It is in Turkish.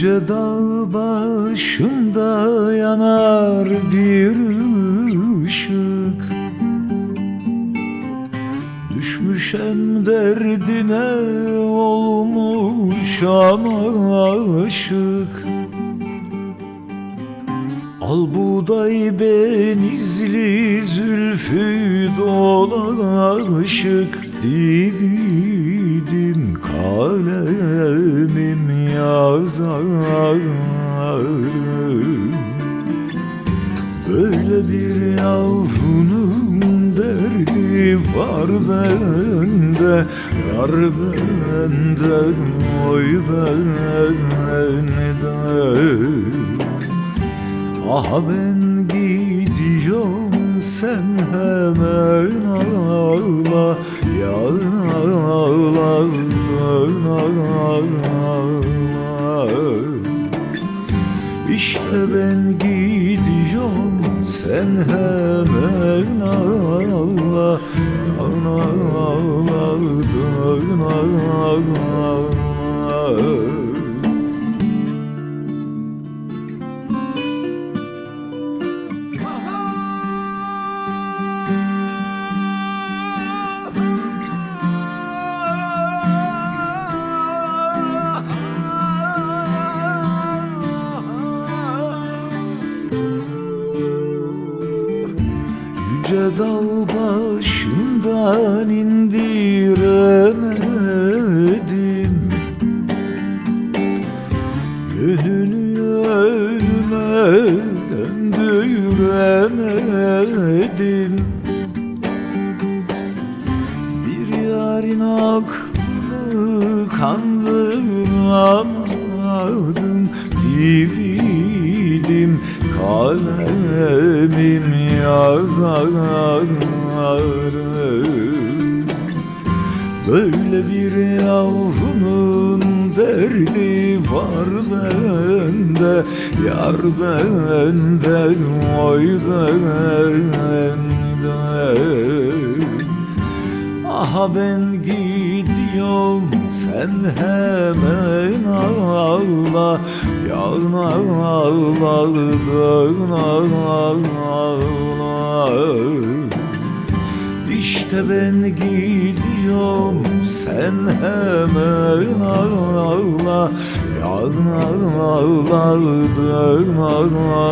Yüce dağ başında yanar bir ışık. Düşmüşem derdine olmuşam aşık. Al buğday benizli zülfü dolaşık. Dividim bir yavrunun derdi var bende Yar bende, oy bende Ah ben gidiyorum sen hemen ağla Yarın ağla, yarın ağla. İşte ben gidiyorum sen hemen ağla Yarın ağla, yarın ağla Yüce dağ başından indiremedim. Gönlünü ölüme döndüremedim. Bir yarın aklını kandıramadım Dividim kalemim yazarım. Böyle bir yavrunun derdi var bende Yar bende, oy bende Aha ben gidiyorum sen hemen ağla. Yarın ağla, dön ağla İşte ben gidiyorum sen hemen ağla. Yarın ağla, dön ağla